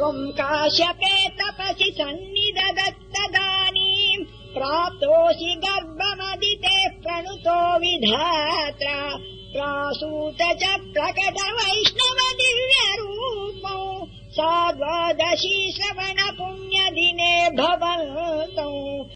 त्वम् काश्यपे तपसि सन्निदत्तदानीम् प्राप्तोऽसि गर्भमदितेः प्रणुतो विधात्रा प्रासूत च प्रकट वैष्णव दिव्यरूपौ सा द्वादशी श्रवण पुण्यदिने भव